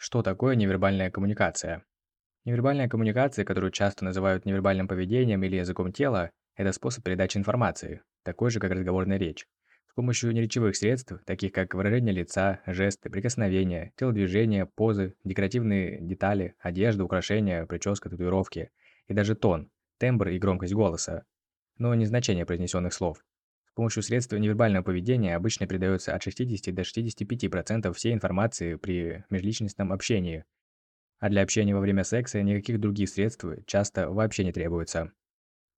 Что такое невербальная коммуникация? Невербальная коммуникация, которую часто называют невербальным поведением или языком тела, это способ передачи информации, такой же, как разговорная речь. С помощью неречевых средств, таких как выражение лица, жесты, прикосновения, телодвижения, позы, декоративные детали, одежда, украшения, прическа, татуировки и даже тон, тембр и громкость голоса, но не значение произнесенных слов. Помощью средств невербального поведения обычно передается от 60 до 65% всей информации при межличностном общении, а для общения во время секса никаких других средств часто вообще не требуется.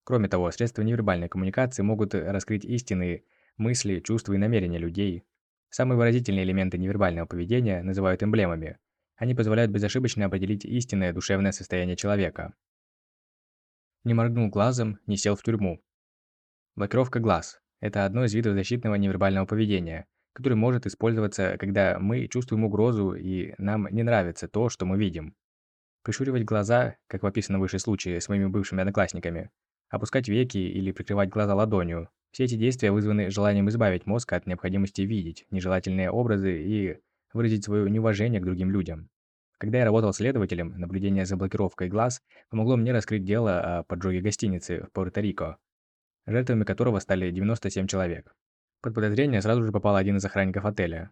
Кроме того, средства невербальной коммуникации могут раскрыть истинные мысли, чувства и намерения людей. Самые выразительные элементы невербального поведения называют эмблемами. Они позволяют безошибочно определить истинное душевное состояние человека. Не моргнул глазом, не сел в тюрьму. Блокировка глаз – это одно из видов защитного невербального поведения, который может использоваться, когда мы чувствуем угрозу и нам не нравится то, что мы видим. Прищуривать глаза, как в описанном выше случае с моими бывшими одноклассниками, опускать веки или прикрывать глаза ладонью. Все эти действия вызваны желанием избавить мозг от необходимости видеть нежелательные образы и выразить свое неуважение к другим людям. Когда я работал следователем, наблюдение за блокировкой глаз помогло мне раскрыть дело о поджоге гостиницы в Пуэрто-Рико, жертвами которого стали 97 человек. Под подозрение сразу же попал один из охранников отеля,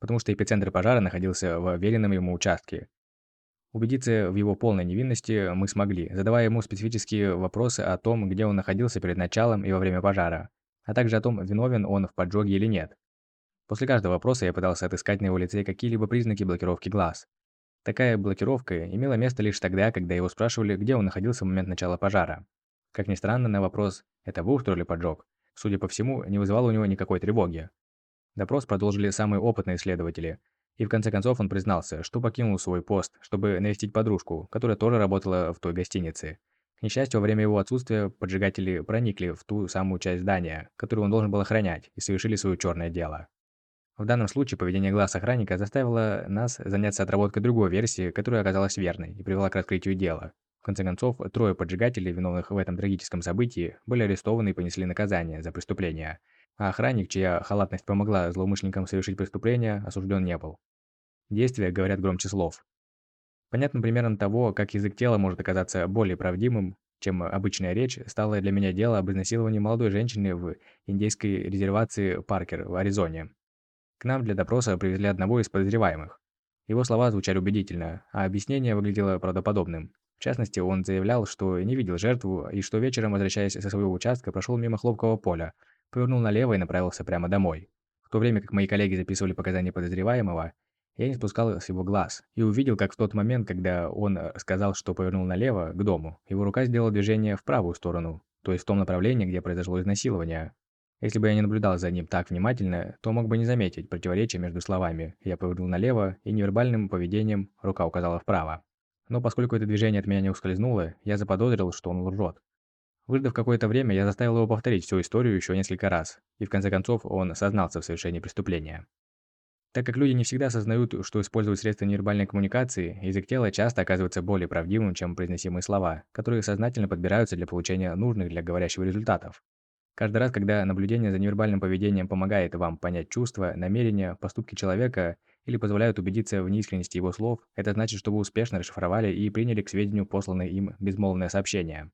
потому что эпицентр пожара находился в веренном ему участке, Убедиться в его полной невинности мы смогли, задавая ему специфические вопросы о том, где он находился перед началом и во время пожара, а также о том, виновен он в поджоге или нет. После каждого вопроса я пытался отыскать на его лице какие-либо признаки блокировки глаз. Такая блокировка имела место лишь тогда, когда его спрашивали, где он находился в момент начала пожара. Как ни странно, на вопрос «это вы устроили поджог?» судя по всему, не вызывало у него никакой тревоги. Допрос продолжили самые опытные следователи – и в конце концов он признался, что покинул свой пост, чтобы навестить подружку, которая тоже работала в той гостинице. К несчастью, во время его отсутствия поджигатели проникли в ту самую часть здания, которую он должен был охранять, и совершили свое черное дело. В данном случае поведение глаз охранника заставило нас заняться отработкой другой версии, которая оказалась верной и привела к раскрытию дела. В конце концов, трое поджигателей, виновных в этом трагическом событии, были арестованы и понесли наказание за преступление – а охранник, чья халатность помогла злоумышленникам совершить преступление, осужден не был. Действия говорят громче слов. Понятным примером того, как язык тела может оказаться более правдивым, чем обычная речь, стало для меня дело об изнасиловании молодой женщины в индейской резервации Паркер в Аризоне. К нам для допроса привезли одного из подозреваемых. Его слова звучали убедительно, а объяснение выглядело правдоподобным. В частности, он заявлял, что не видел жертву и что вечером, возвращаясь со своего участка, прошел мимо хлопкового поля, повернул налево и направился прямо домой. В то время как мои коллеги записывали показания подозреваемого, я не спускал с его глаз и увидел, как в тот момент, когда он э, сказал, что повернул налево, к дому, его рука сделала движение в правую сторону, то есть в том направлении, где произошло изнасилование. Если бы я не наблюдал за ним так внимательно, то мог бы не заметить противоречия между словами «я повернул налево» и невербальным поведением «рука указала вправо». Но поскольку это движение от меня не ускользнуло, я заподозрил, что он лжет. Выждав какое-то время, я заставил его повторить всю историю еще несколько раз, и в конце концов он сознался в совершении преступления. Так как люди не всегда осознают, что используют средства невербальной коммуникации, язык тела часто оказывается более правдивым, чем произносимые слова, которые сознательно подбираются для получения нужных для говорящего результатов. Каждый раз, когда наблюдение за невербальным поведением помогает вам понять чувства, намерения, поступки человека или позволяют убедиться в неискренности его слов, это значит, что вы успешно расшифровали и приняли к сведению посланное им безмолвное сообщение.